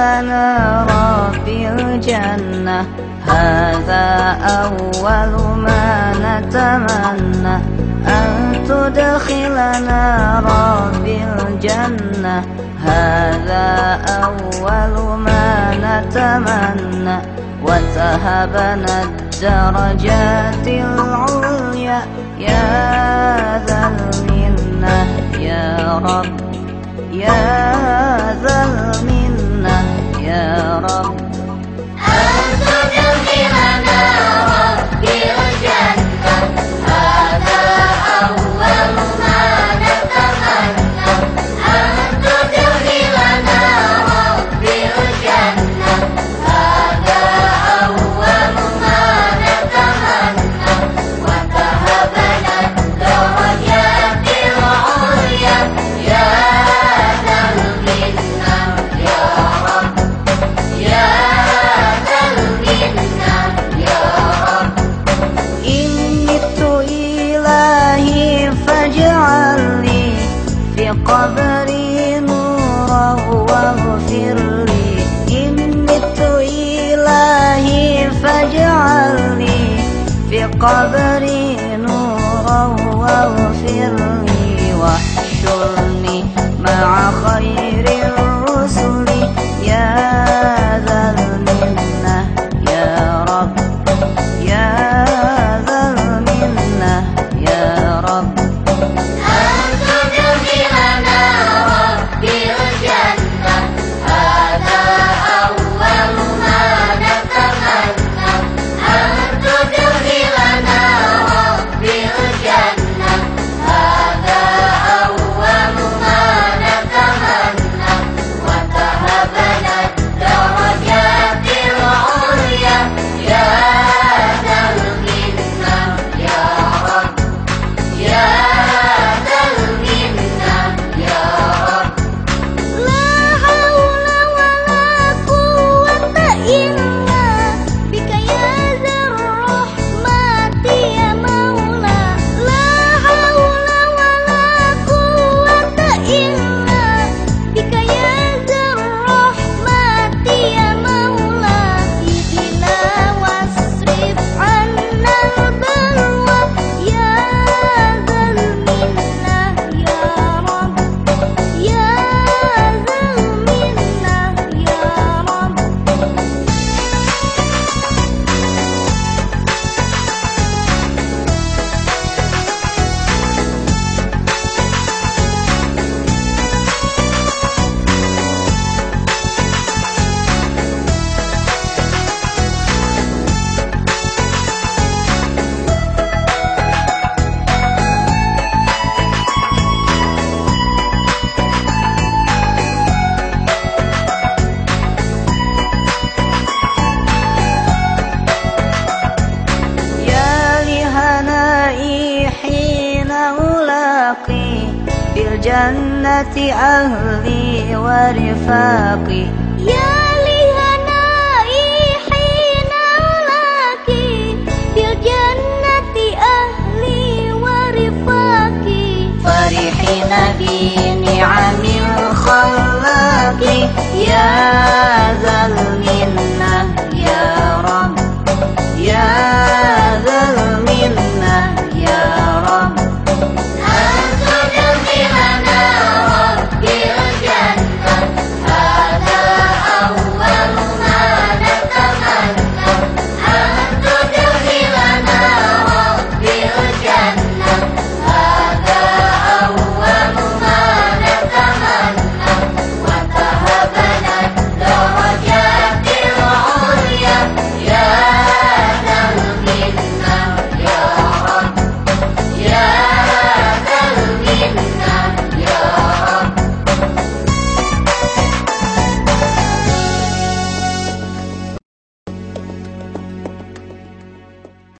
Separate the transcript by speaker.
Speaker 1: تدخلنا ربي الجنة. هذا أول ما نتمنى. أن تدخلنا ربي الجنة. هذا أول ما نتمنى. وتهبنا الدرجات قبري نورا واغفر لي. بالجنة أهلي ورفاقي.
Speaker 2: يا لهنائي حين ألاقي بالجنة أهلي ورفاقي.
Speaker 1: فرحين بنعم الخلاق يا